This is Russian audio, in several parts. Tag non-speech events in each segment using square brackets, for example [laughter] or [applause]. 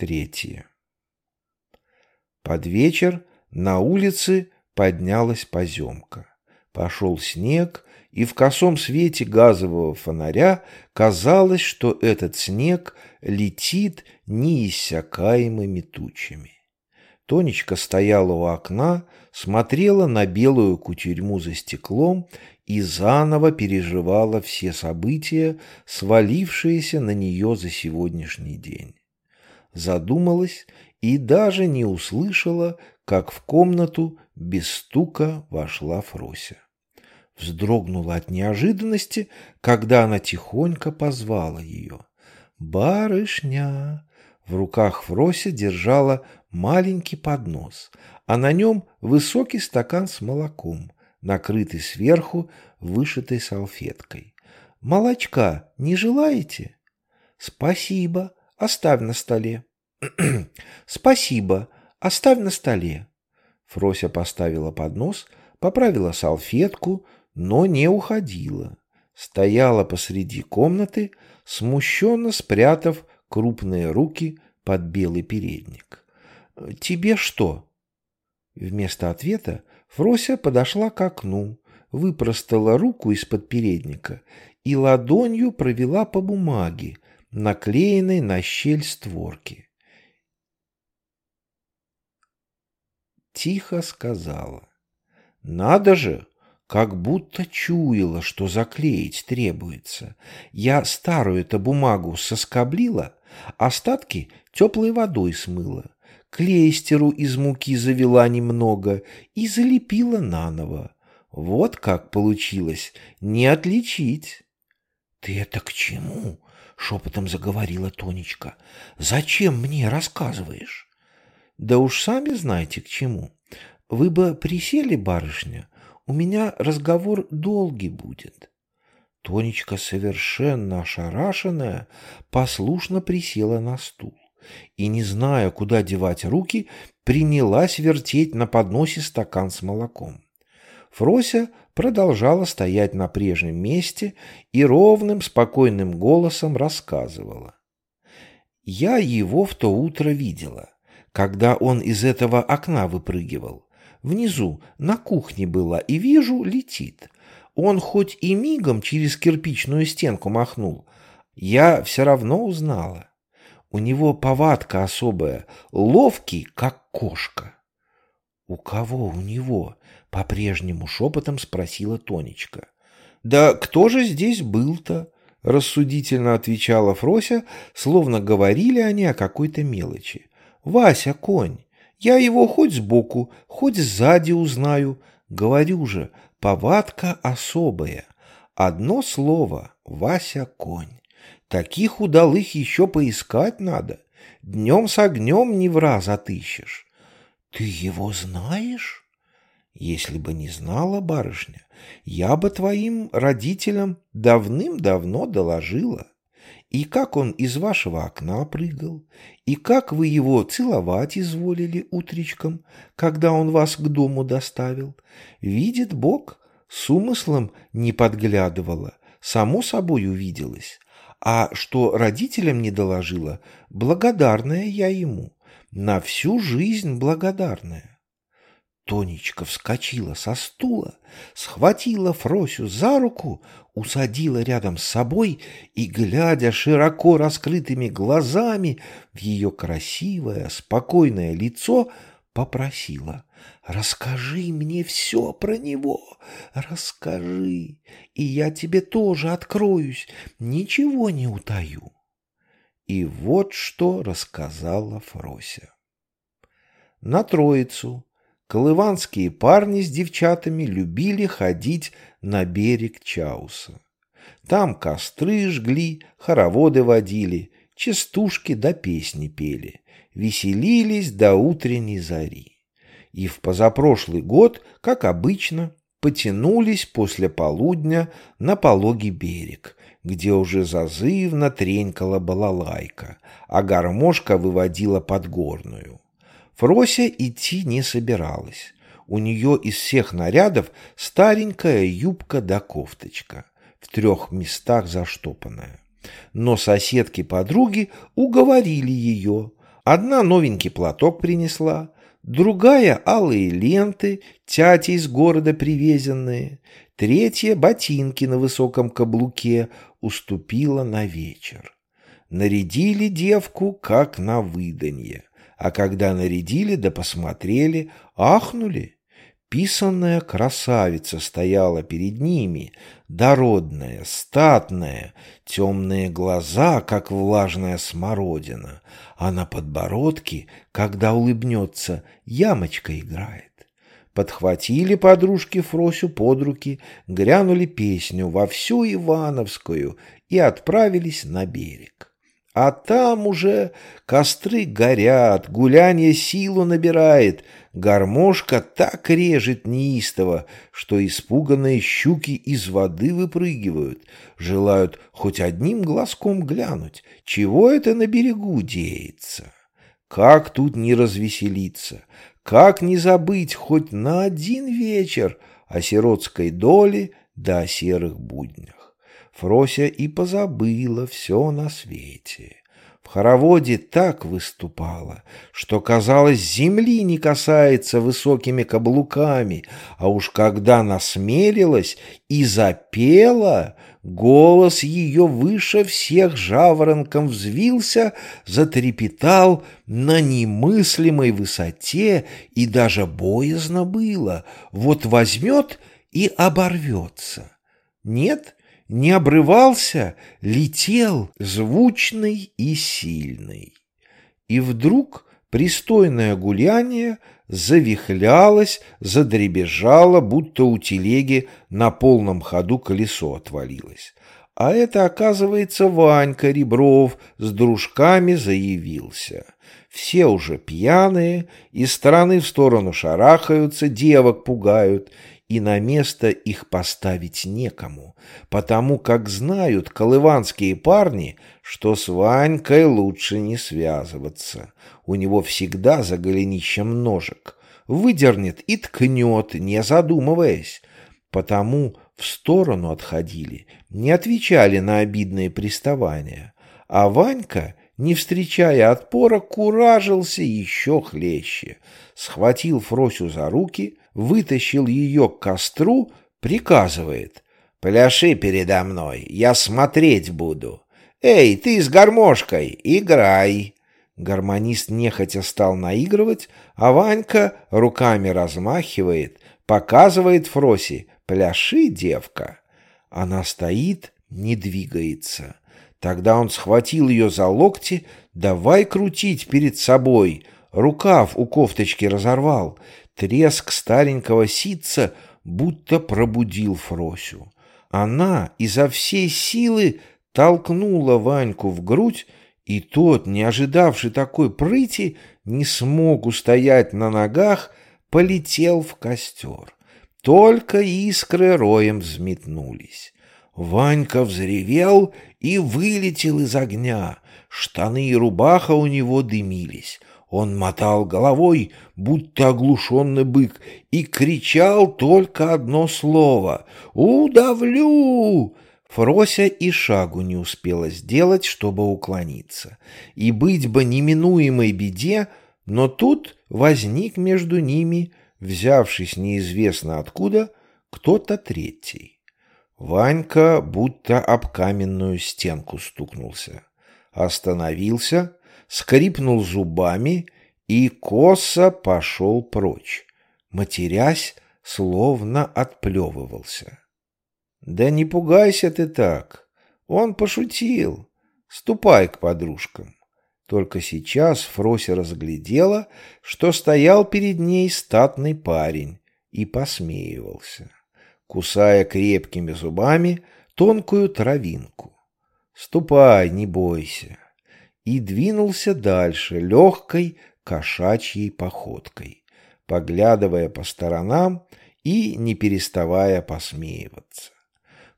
Третье. Под вечер на улице поднялась поземка. Пошел снег, и в косом свете газового фонаря казалось, что этот снег летит неиссякаемыми тучами. Тонечка стояла у окна, смотрела на белую кутерьму за стеклом и заново переживала все события, свалившиеся на нее за сегодняшний день задумалась и даже не услышала, как в комнату без стука вошла Фрося. Вздрогнула от неожиданности, когда она тихонько позвала ее. «Барышня!» В руках Фрося держала маленький поднос, а на нем высокий стакан с молоком, накрытый сверху вышитой салфеткой. «Молочка не желаете?» «Спасибо!» Оставь на столе. [clears throat] Спасибо. Оставь на столе. Фрося поставила поднос, поправила салфетку, но не уходила. Стояла посреди комнаты, смущенно спрятав крупные руки под белый передник. «Тебе что?» Вместо ответа Фрося подошла к окну, выпростала руку из-под передника и ладонью провела по бумаге, наклеенной на щель створки. Тихо сказала. «Надо же!» как будто чуяла, что заклеить требуется. Я старую-то бумагу соскоблила, остатки теплой водой смыла, клейстеру из муки завела немного и залепила наново. Вот как получилось, не отличить. — Ты это к чему? Шепотом заговорила Тонечка. «Зачем мне рассказываешь?» «Да уж сами знаете к чему. Вы бы присели, барышня, у меня разговор долгий будет». Тонечка, совершенно ошарашенная, послушно присела на стул и, не зная, куда девать руки, принялась вертеть на подносе стакан с молоком. Фрося продолжала стоять на прежнем месте и ровным, спокойным голосом рассказывала. «Я его в то утро видела, когда он из этого окна выпрыгивал. Внизу, на кухне была, и вижу, летит. Он хоть и мигом через кирпичную стенку махнул, я все равно узнала. У него повадка особая, ловкий, как кошка». «У кого у него?» — по-прежнему шепотом спросила Тонечка. «Да кто же здесь был-то?» — рассудительно отвечала Фрося, словно говорили они о какой-то мелочи. «Вася, конь, я его хоть сбоку, хоть сзади узнаю. Говорю же, повадка особая. Одно слово — Вася, конь. Таких удалых еще поискать надо. Днем с огнем не в раз отыщешь. Ты его знаешь? Если бы не знала барышня, я бы твоим родителям давным-давно доложила. И как он из вашего окна прыгал, и как вы его целовать изволили утречком, когда он вас к дому доставил. Видит Бог, с умыслом не подглядывала, само собой увиделась. А что родителям не доложила, благодарная я ему на всю жизнь благодарная. Тонечка вскочила со стула, схватила Фросю за руку, усадила рядом с собой и, глядя широко раскрытыми глазами в ее красивое, спокойное лицо, попросила «Расскажи мне все про него, расскажи, и я тебе тоже откроюсь, ничего не утаю». И вот что рассказала Фрося. На Троицу колыванские парни с девчатами любили ходить на берег Чауса. Там костры жгли, хороводы водили, частушки да песни пели, веселились до утренней зари. И в позапрошлый год, как обычно, потянулись после полудня на пологий берег, где уже зазывно тренькала балалайка, а гармошка выводила подгорную. Фрося идти не собиралась. У нее из всех нарядов старенькая юбка да кофточка, в трех местах заштопанная. Но соседки-подруги уговорили ее, Одна новенький платок принесла, другая — алые ленты, тяти из города привезенные, третья — ботинки на высоком каблуке уступила на вечер. Нарядили девку, как на выданье, а когда нарядили да посмотрели, ахнули. Писанная красавица стояла перед ними, дородная, статная, темные глаза, как влажная смородина, а на подбородке, когда улыбнется, ямочка играет. Подхватили подружки Фросю под руки, грянули песню во всю Ивановскую и отправились на берег. А там уже костры горят, гуляние силу набирает, гармошка так режет неистово, что испуганные щуки из воды выпрыгивают, желают хоть одним глазком глянуть, чего это на берегу деется. Как тут не развеселиться, как не забыть хоть на один вечер о сиротской доле да о серых буднях. Фрося и позабыла все на свете. В хороводе так выступала, что, казалось, земли не касается высокими каблуками, а уж когда насмелилась и запела, голос ее выше всех жаворонком взвился, затрепетал на немыслимой высоте, и даже боязно было, вот возьмет и оборвется. Нет, не обрывался, летел, звучный и сильный. И вдруг пристойное гуляние завихлялось, задребежало, будто у телеги на полном ходу колесо отвалилось. А это, оказывается, Ванька Ребров с дружками заявился. Все уже пьяные, из стороны в сторону шарахаются, девок пугают, и на место их поставить некому, потому как знают колыванские парни, что с Ванькой лучше не связываться. У него всегда за голенищем ножик. Выдернет и ткнет, не задумываясь. Потому в сторону отходили, не отвечали на обидные приставания. А Ванька, не встречая отпора, куражился еще хлеще. Схватил Фросю за руки — вытащил ее к костру, приказывает. «Пляши передо мной, я смотреть буду. Эй, ты с гармошкой, играй!» Гармонист нехотя стал наигрывать, а Ванька руками размахивает, показывает Фроси «Пляши, девка!» Она стоит, не двигается. Тогда он схватил ее за локти, давай крутить перед собой, рукав у кофточки разорвал, Треск старенького ситца будто пробудил Фросю. Она изо всей силы толкнула Ваньку в грудь, и тот, не ожидавший такой прыти, не смог устоять на ногах, полетел в костер. Только искры роем взметнулись. Ванька взревел и вылетел из огня. Штаны и рубаха у него дымились. Он мотал головой, будто оглушенный бык, и кричал только одно слово «Удавлю!». Фрося и шагу не успела сделать, чтобы уклониться. И быть бы неминуемой беде, но тут возник между ними, взявшись неизвестно откуда, кто-то третий. Ванька будто об каменную стенку стукнулся. Остановился, скрипнул зубами и косо пошел прочь, матерясь, словно отплевывался. «Да не пугайся ты так, он пошутил. Ступай к подружкам». Только сейчас Фрося разглядела, что стоял перед ней статный парень и посмеивался, кусая крепкими зубами тонкую травинку. «Ступай, не бойся» и двинулся дальше легкой кошачьей походкой, поглядывая по сторонам и не переставая посмеиваться.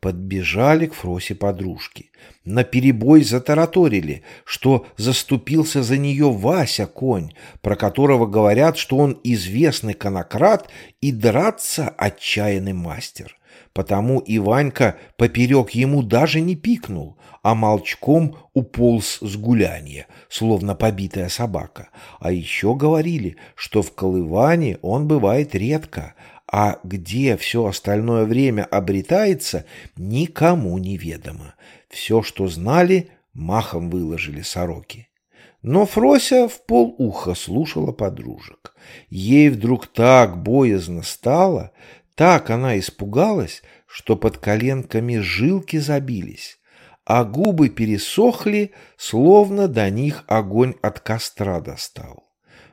Подбежали к Фросе подружки. Наперебой затараторили, что заступился за нее Вася конь, про которого говорят, что он известный конократ и драться отчаянный мастер потому и Ванька поперек ему даже не пикнул, а молчком уполз с гулянья, словно побитая собака. А еще говорили, что в Колыване он бывает редко, а где все остальное время обретается, никому не ведомо. Все, что знали, махом выложили сороки. Но Фрося в полуха слушала подружек. Ей вдруг так боязно стало, так она испугалась, что под коленками жилки забились, а губы пересохли, словно до них огонь от костра достал.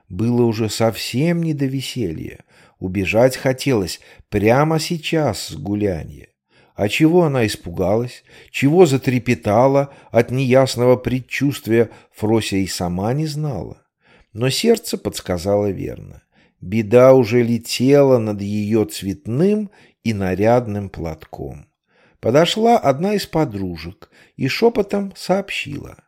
Было уже совсем не до веселья. Убежать хотелось прямо сейчас с гулянья. А чего она испугалась, чего затрепетала от неясного предчувствия, Фрося и сама не знала. Но сердце подсказало верно. Беда уже летела над ее цветным и нарядным платком. Подошла одна из подружек и шепотом сообщила.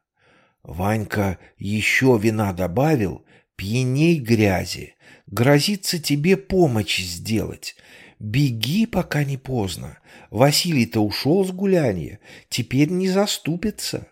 «Ванька еще вина добавил, пьяней грязи, грозится тебе помощь сделать. Беги, пока не поздно. Василий-то ушел с гуляния, теперь не заступится.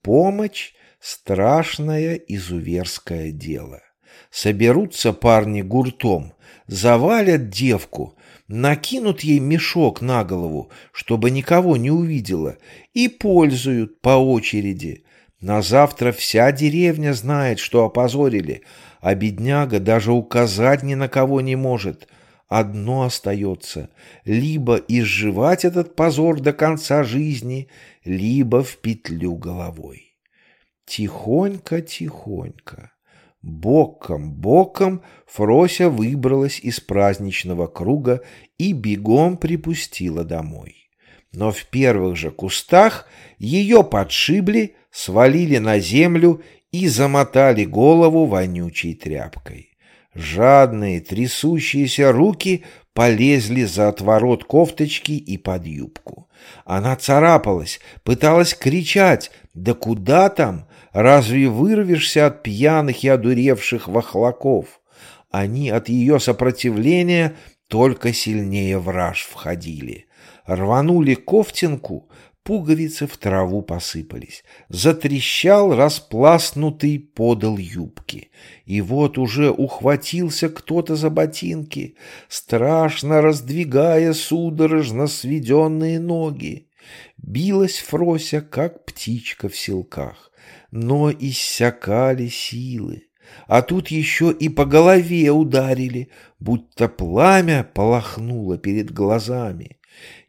Помощь — страшное изуверское дело. Соберутся парни гуртом, завалят девку, накинут ей мешок на голову, чтобы никого не увидела, и пользуют по очереди. На завтра вся деревня знает, что опозорили, а бедняга даже указать ни на кого не может — одно остается — либо изживать этот позор до конца жизни, либо в петлю головой. Тихонько-тихонько, боком-боком Фрося выбралась из праздничного круга и бегом припустила домой. Но в первых же кустах ее подшибли, свалили на землю и замотали голову вонючей тряпкой. Жадные, трясущиеся руки полезли за отворот кофточки и под юбку. Она царапалась, пыталась кричать. Да куда там? Разве вырвешься от пьяных и одуревших вахлаков? Они от ее сопротивления только сильнее враж входили. Рванули кофтинку, пуговицы в траву посыпались. Затрещал распласнутый подол юбки. И вот уже ухватился кто-то за ботинки, страшно раздвигая судорожно сведенные ноги. Билась Фрося, как птичка в селках, но иссякали силы. А тут еще и по голове ударили, будто пламя полохнуло перед глазами.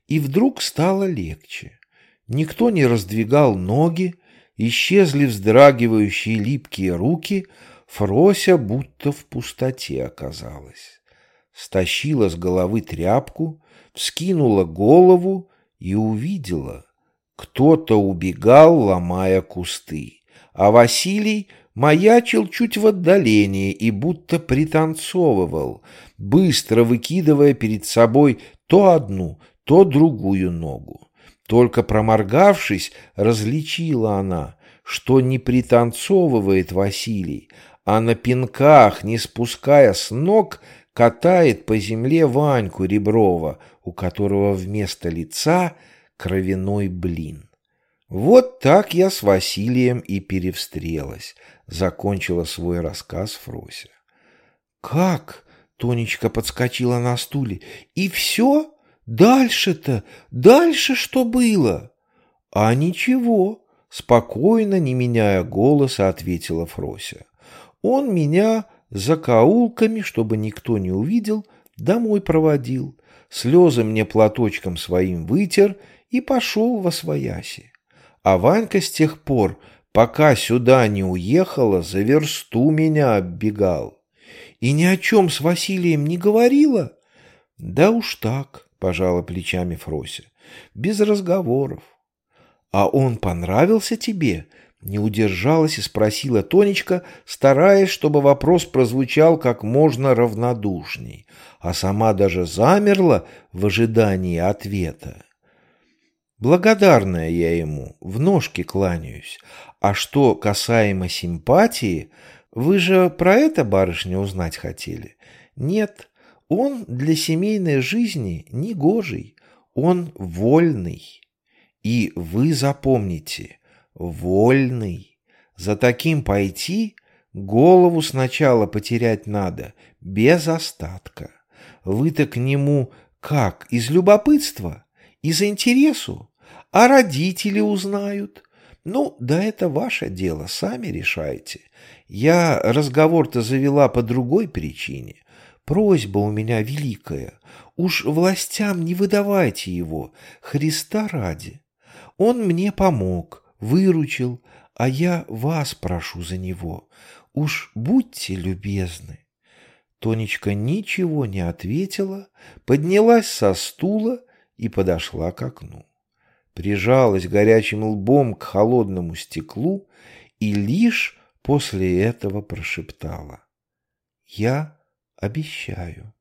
И вдруг стало легче. Никто не раздвигал ноги, исчезли вздрагивающие липкие руки, Фрося будто в пустоте оказалась. Стащила с головы тряпку, вскинула голову и увидела. Кто-то убегал, ломая кусты, а Василий маячил чуть в отдалении и будто пританцовывал, быстро выкидывая перед собой то одну, то другую ногу. Только проморгавшись, различила она, что не пританцовывает Василий, а на пинках, не спуская с ног, катает по земле Ваньку Реброва, у которого вместо лица кровяной блин. Вот так я с Василием и перевстрелась, закончила свой рассказ Фрося. Как? Тонечка подскочила на стуле. И все? Дальше-то, дальше что было? А ничего, спокойно, не меняя голоса, ответила Фрося. Он меня закоулками, чтобы никто не увидел, домой проводил, слезы мне платочком своим вытер и пошел во свояси. А Ванька с тех пор, пока сюда не уехала, за версту меня оббегал. И ни о чем с Василием не говорила? Да уж так пожала плечами Фрося. Без разговоров. А он понравился тебе? Не удержалась и спросила Тонечка, стараясь, чтобы вопрос прозвучал как можно равнодушней, а сама даже замерла в ожидании ответа. Благодарная я ему, в ножки кланяюсь. А что касаемо симпатии, вы же про это, барышня, узнать хотели? Нет, он для семейной жизни негожий. Он вольный. И вы запомните, вольный. За таким пойти голову сначала потерять надо, без остатка. Вы-то к нему как, из любопытства? Из интересу? А родители узнают? Ну, да это ваше дело, сами решайте. Я разговор-то завела по другой причине. Просьба у меня великая. Уж властям не выдавайте его, Христа ради. Он мне помог, выручил, а я вас прошу за него. Уж будьте любезны. Тонечка ничего не ответила, поднялась со стула и подошла к окну. Прижалась горячим лбом к холодному стеклу и лишь после этого прошептала. «Я обещаю».